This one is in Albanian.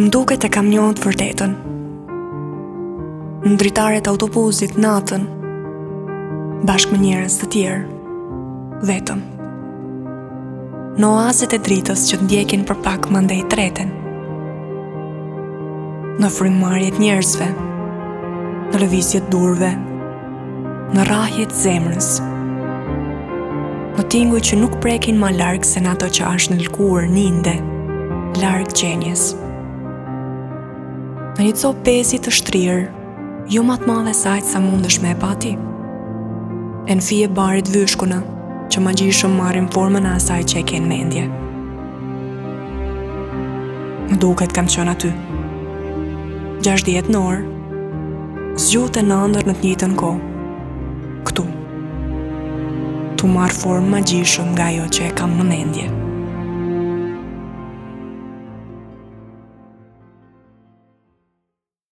M'duket e kam njoht të vërtetën Në dritaret e autobusit natën Bashkë me njerëz të tjerë Vetëm Në oazet e dritës që të ndjekin për pak mandej treten Në frymarrjet e njerëzve Në lëvizjet e durve Në rrahjet e zemrës Në tinguj që nuk prekin ma larg se në ato që ashtë në lkurë ninde Larg qenies Në një copë pezi të shtrirë Jo ma të madhe sa atë sa mundesh me e pati E në fije barit t'vyshkuna Që magjishëm marrin formën e asaj që e ke në mendje Më duket kam qenë aty 60 në orë Zgjutë e në andërr në të njëjtën kohë. Këtu. Tu marrë formë magjishëm nga ajo që e kam në mendje.